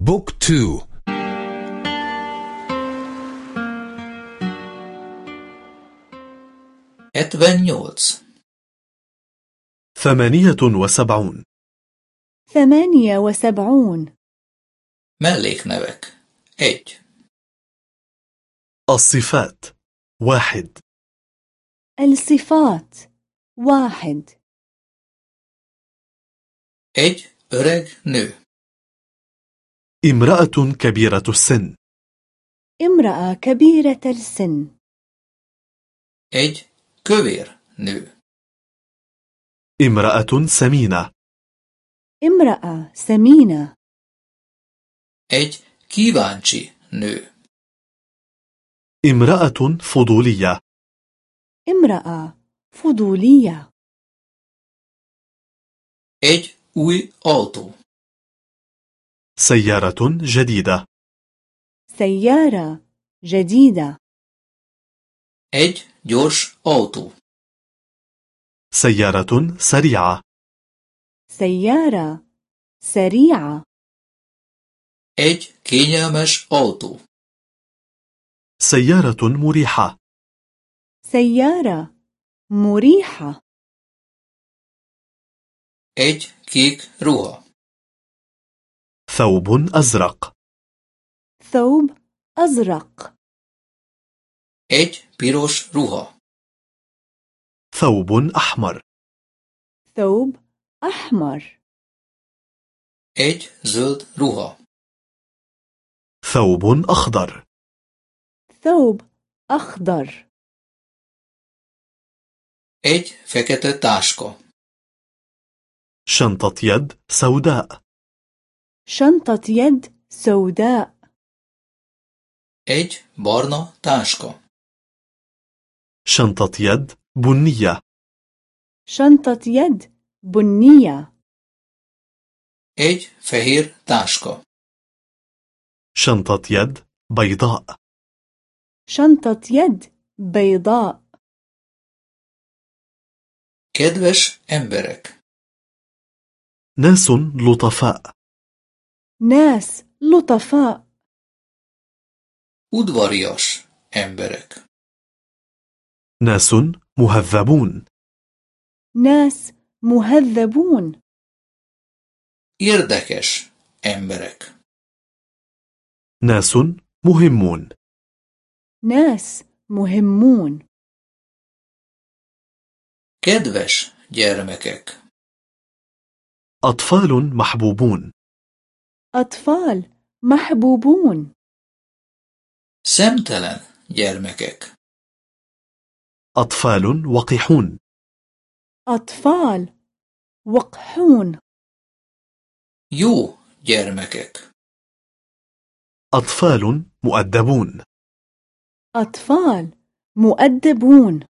Book two. Hetvennyolc ثمانية وسبعون. ثمانية وسبعون. Melléknevek egy. الصفات. واحد. الصفات. واحد. Egy öreg nő. امرأة كبيرة السن. امرأة كبيرة السن. Egy kövér nő. امرأة سمينة. امرأة سمينة. Egy kíváncsi nő. امرأة فضولية. امرأة فضولية. Egy új autó. سيارة جديدة. سيارة جديدة. Egy gyors autó. سيارة سريعة. سيارة سريعة. Egy kényelmes autó. سيارة مريحة. سيارة مريحة. Egy kék ruha. ثوب أزرق. ثوب أزرق. Egy piros ruha. ثوب أحمر. ثوب أحمر. Egy zöld ruha. ثوب أخضر. ثوب أخضر. Egy fekete táska. شنطة يد سوداء. شنطة يد سوداء. Egy barna táska شنطة يد بنية. شنطة يد بنية. Egy fehér táska شنطة يد بيضاء. شنطة يد بيضاء. Kedves emberek? ناس لطفاء. ناس لطفاء. udvarias emberek. ناس مهذبون. ناس مهذبون. Érdekes emberek. ناس مهمون. ناس مهمون. Kedves gyermekek. أطفال محبوبون. أطفال محبوبون. szemtelen gyermekek أطفال وقحون. أطفال وقحون. jó gyermekek أطفال مؤدبون. أطفال مؤدبون.